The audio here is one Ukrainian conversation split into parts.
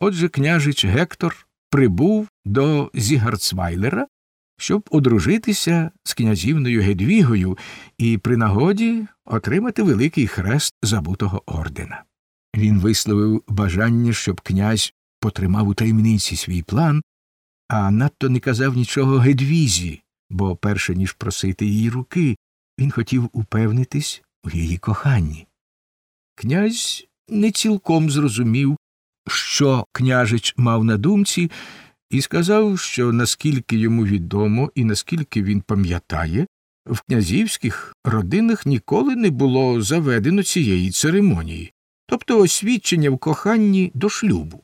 Отже, княжич Гектор прибув до Зігарцвайлера, щоб одружитися з князівною Гедвігою і при нагоді отримати великий хрест забутого ордена. Він висловив бажання, щоб князь потримав у таємниці свій план, а надто не казав нічого Гедвізі, бо, перше ніж просити її руки, він хотів упевнитись у її коханні. Князь не цілком зрозумів, що княжич мав на думці, і сказав, що наскільки йому відомо і наскільки він пам'ятає, в князівських родинах ніколи не було заведено цієї церемонії, тобто освідчення в коханні до шлюбу.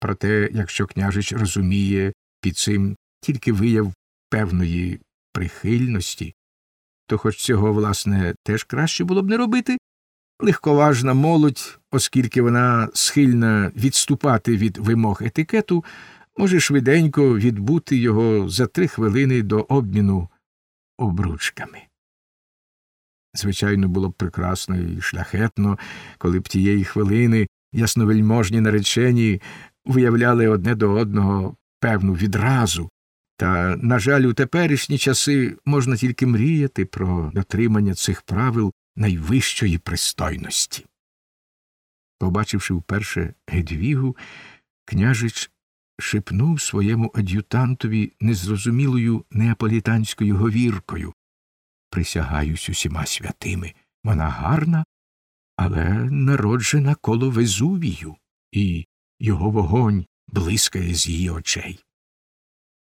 Проте, якщо княжич розуміє під цим тільки вияв певної прихильності, то хоч цього, власне, теж краще було б не робити, легковажна молодь, оскільки вона схильна відступати від вимог етикету, може швиденько відбути його за три хвилини до обміну обручками. Звичайно, було б прекрасно і шляхетно, коли б тієї хвилини ясновельможні наречені виявляли одне до одного певну відразу, та, на жаль, у теперішні часи можна тільки мріяти про дотримання цих правил найвищої пристойності. Побачивши вперше Гедвігу, княжич шепнув своєму ад'ютантові незрозумілою неаполітанською говіркою Присягаюсь усіма святими. Вона гарна, але народжена коло Везувію, і його вогонь блискає з її очей.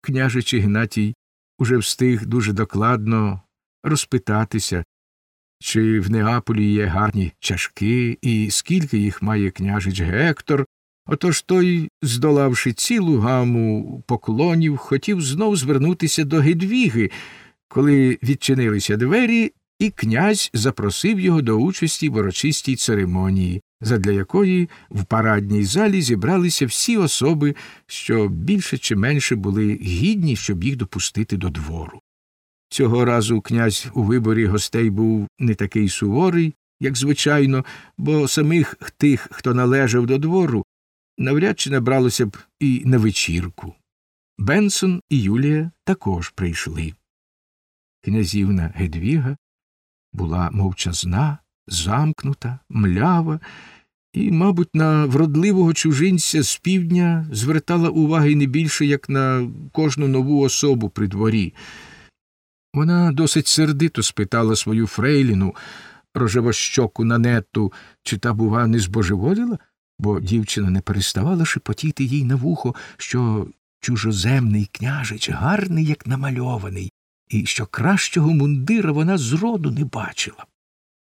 Княжич Ігнатій уже встиг дуже докладно розпитатися, чи в Неаполі є гарні чашки, і скільки їх має княжич Гектор. Отож той, здолавши цілу гаму поклонів, хотів знов звернутися до Гедвіги, коли відчинилися двері, і князь запросив його до участі в урочистій церемонії, задля якої в парадній залі зібралися всі особи, що більше чи менше були гідні, щоб їх допустити до двору. Цього разу князь у виборі гостей був не такий суворий, як звичайно, бо самих тих, хто належав до двору, навряд чи набралося б і на вечірку. Бенсон і Юлія також прийшли. Князівна Гедвіга була мовчазна, замкнута, млява, і, мабуть, на вродливого чужинця з півдня звертала уваги не більше, як на кожну нову особу при дворі. Вона досить сердито спитала свою фрейліну, рожевощоку нанетту, чи та, бува, не збожеволіла, бо дівчина не переставала шепотіти їй на вухо, що чужоземний княжич гарний, як намальований, і що кращого мундира вона зроду не бачила.